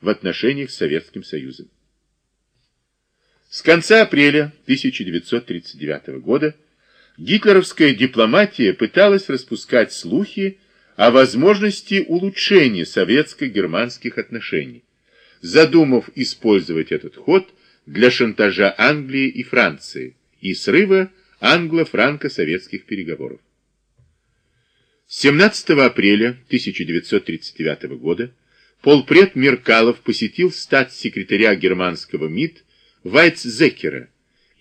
в отношениях с Советским Союзом. С конца апреля 1939 года гитлеровская дипломатия пыталась распускать слухи о возможности улучшения советско-германских отношений, задумав использовать этот ход для шантажа Англии и Франции и срыва англо-франко-советских переговоров. 17 апреля 1939 года полпред Меркалов посетил статс-секретаря германского МИД Вайцзекера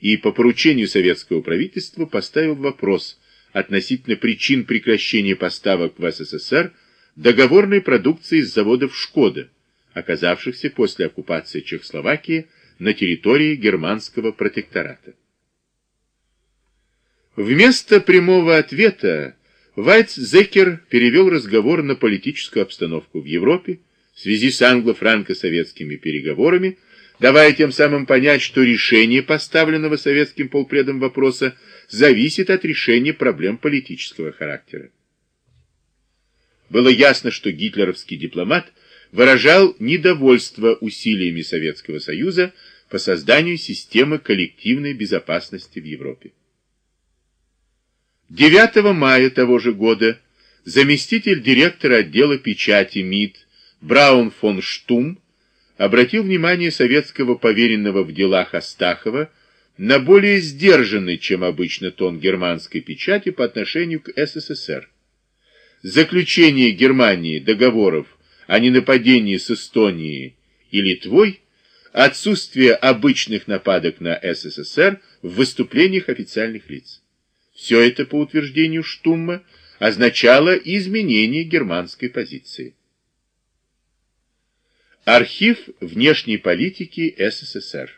и по поручению советского правительства поставил вопрос относительно причин прекращения поставок в СССР договорной продукции с заводов «Шкода», оказавшихся после оккупации Чехословакии на территории германского протектората. Вместо прямого ответа Вайцзекер перевел разговор на политическую обстановку в Европе в связи с англо-франко-советскими переговорами, давая тем самым понять, что решение поставленного советским полпредом вопроса зависит от решения проблем политического характера. Было ясно, что гитлеровский дипломат выражал недовольство усилиями Советского Союза по созданию системы коллективной безопасности в Европе. 9 мая того же года заместитель директора отдела печати МИД Браун фон Штум обратил внимание советского поверенного в делах Астахова на более сдержанный, чем обычно, тон германской печати по отношению к СССР. Заключение Германии договоров о ненападении с Эстонией и Литвой, отсутствие обычных нападок на СССР в выступлениях официальных лиц. Все это, по утверждению Штумма, означало изменение германской позиции. Архив внешней политики СССР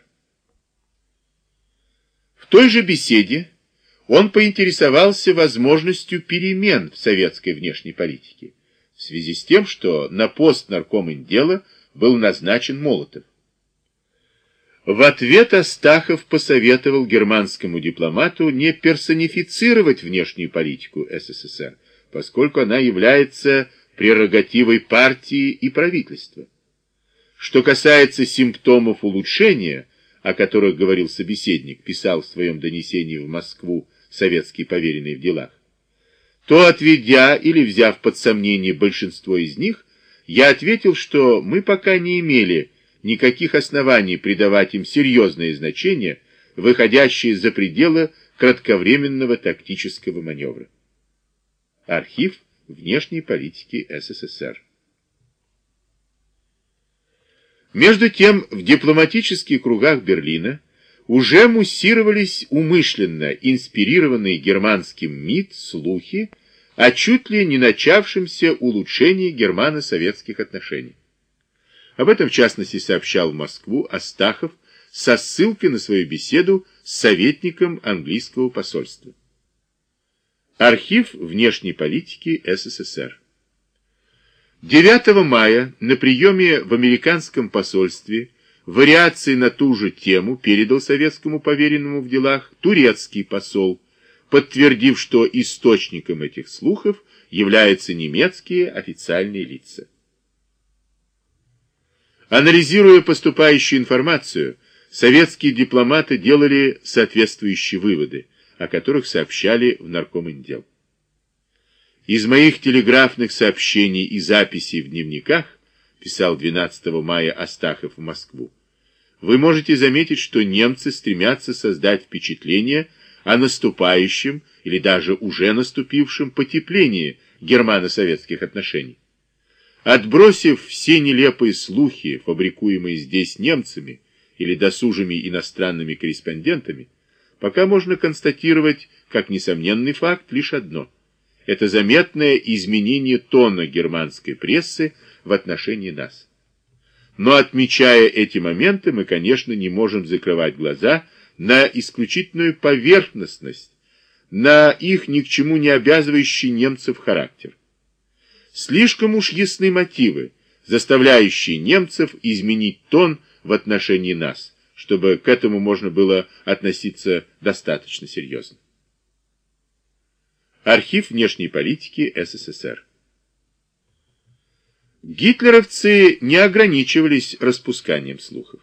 В той же беседе он поинтересовался возможностью перемен в советской внешней политике в связи с тем, что на пост наркоминдела был назначен Молотов. В ответ Астахов посоветовал германскому дипломату не персонифицировать внешнюю политику СССР, поскольку она является прерогативой партии и правительства. Что касается симптомов улучшения, о которых говорил собеседник, писал в своем донесении в Москву советский поверенный в делах, то, отведя или взяв под сомнение большинство из них, я ответил, что мы пока не имели никаких оснований придавать им серьезное значение, выходящее за пределы кратковременного тактического маневра. Архив внешней политики СССР. Между тем, в дипломатических кругах Берлина уже муссировались умышленно инспирированные германским МИД слухи о чуть ли не начавшемся улучшении германо-советских отношений. Об этом, в частности, сообщал в Москву Астахов со ссылкой на свою беседу с советником английского посольства. Архив внешней политики СССР 9 мая на приеме в американском посольстве вариации на ту же тему передал советскому поверенному в делах турецкий посол, подтвердив, что источником этих слухов являются немецкие официальные лица. Анализируя поступающую информацию, советские дипломаты делали соответствующие выводы, о которых сообщали в Наркоминдел. Из моих телеграфных сообщений и записей в дневниках, писал 12 мая Астахов в Москву, вы можете заметить, что немцы стремятся создать впечатление о наступающем или даже уже наступившем потеплении германо-советских отношений. Отбросив все нелепые слухи, фабрикуемые здесь немцами или досужими иностранными корреспондентами, пока можно констатировать, как несомненный факт, лишь одно. Это заметное изменение тона германской прессы в отношении нас. Но отмечая эти моменты, мы, конечно, не можем закрывать глаза на исключительную поверхностность, на их ни к чему не обязывающий немцев характер. Слишком уж ясны мотивы, заставляющие немцев изменить тон в отношении нас, чтобы к этому можно было относиться достаточно серьезно. Архив внешней политики СССР Гитлеровцы не ограничивались распусканием слухов.